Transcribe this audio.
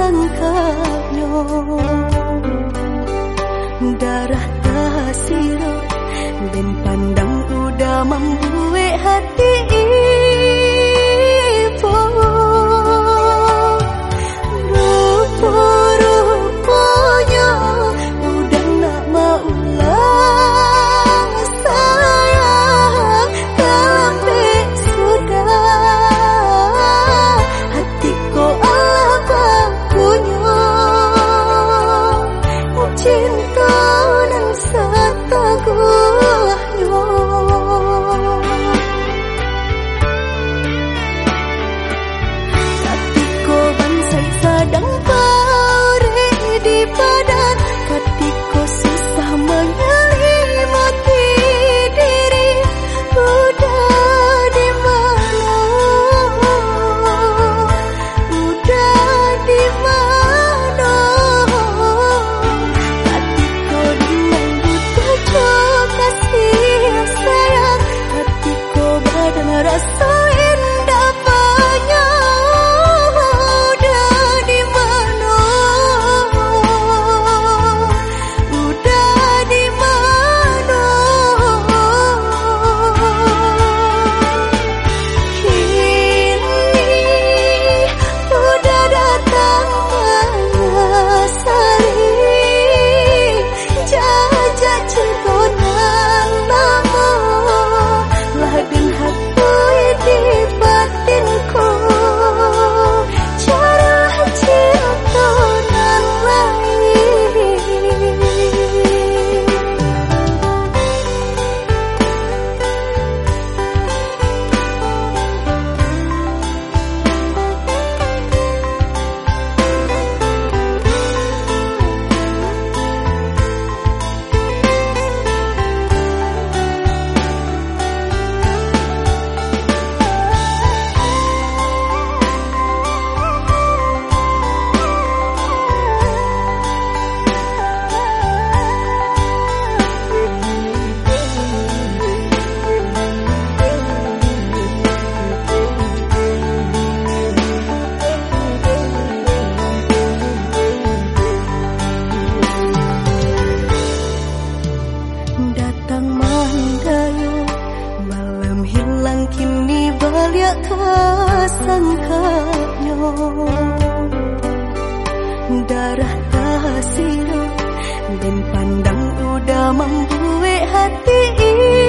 sangkanyo darah tasiro dan pandang udah membuat hati kasangkanyo darah kasiro dan pandang udah membuat hati ini